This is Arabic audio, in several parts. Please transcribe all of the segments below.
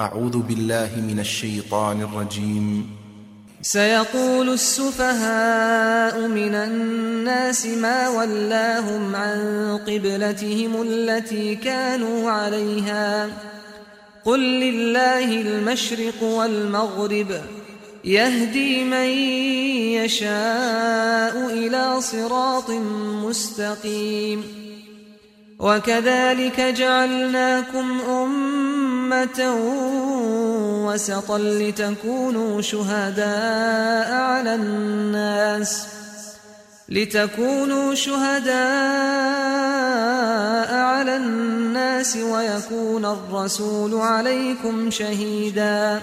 أعوذ بالله من الشيطان الرجيم. سيقول السفهاء من الناس ما ولاهم عن قبلتهم التي كانوا عليها. قل لله المشرق والمغرب يهدي من يشاء إلى صراط مستقيم. وكذلك جعلناكم أمة وسطا لتكونوا شهداء على الناس لتكونوا شهداء على الناس ويكون الرسول عليكم شهيداً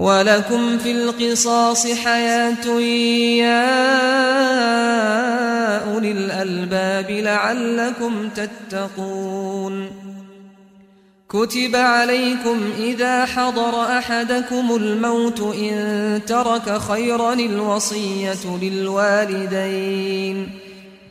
ولكم في القصاص حياة يا أولي الألباب لعلكم تتقون. كتب عليكم إذا حضر أحدكم الموت إن ترك خيرا الوصية للوالدين.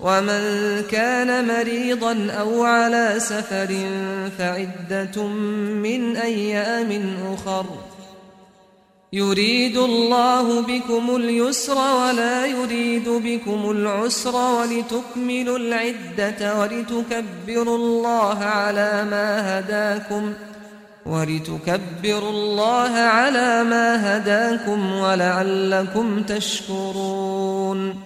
ومن كان مريضا أو على سفر فعدة من أيام أخر. يريد الله بكم اليسر ولا يريد بكم العسر ولتكملوا العدة ولتكبروا الله على ما هداكم ولتكبروا الله على ما هداكم ولعلكم تشكرون.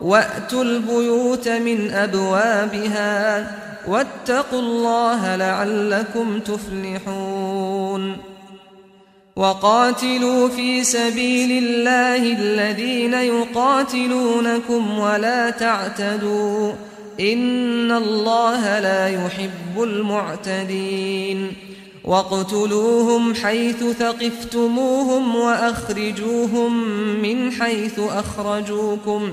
وأتوا البيوت من أبوابها واتقوا الله لعلكم تفلحون وقاتلوا في سبيل الله الذين يقاتلونكم ولا تعتدوا إن الله لا يحب المعتدين واقتلوهم حيث ثقفتموهم وأخرجوهم من حيث أخرجوكم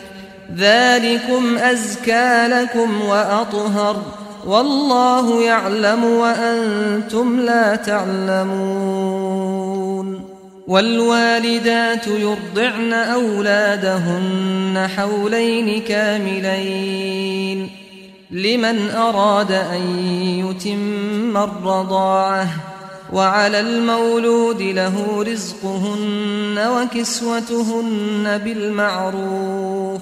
ذلكم أزكى لكم وأطهر والله يعلم وأنتم لا تعلمون والوالدات يرضعن أولادهن حولين كاملين لمن أراد أن يتم الرضاعة وعلى المولود له رزقهن وكسوتهن بالمعروف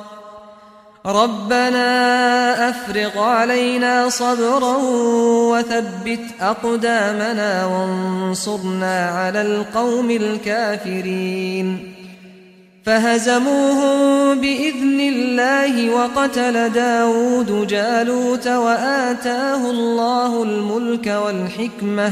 ربنا أفرغ علينا صبرا وثبت أقدامنا وانصرنا على القوم الكافرين. فهزموهم بإذن الله وقتل داود جالوت وآتاه الله الملك والحكمة.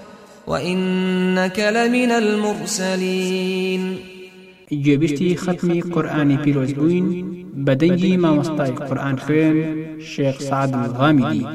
وإنك لمن المرسلين گوێبیستی ختمی قورآانی پیرۆز بە دەنگی مامۆستای قورآان خوێن شێخ سعد غامیدی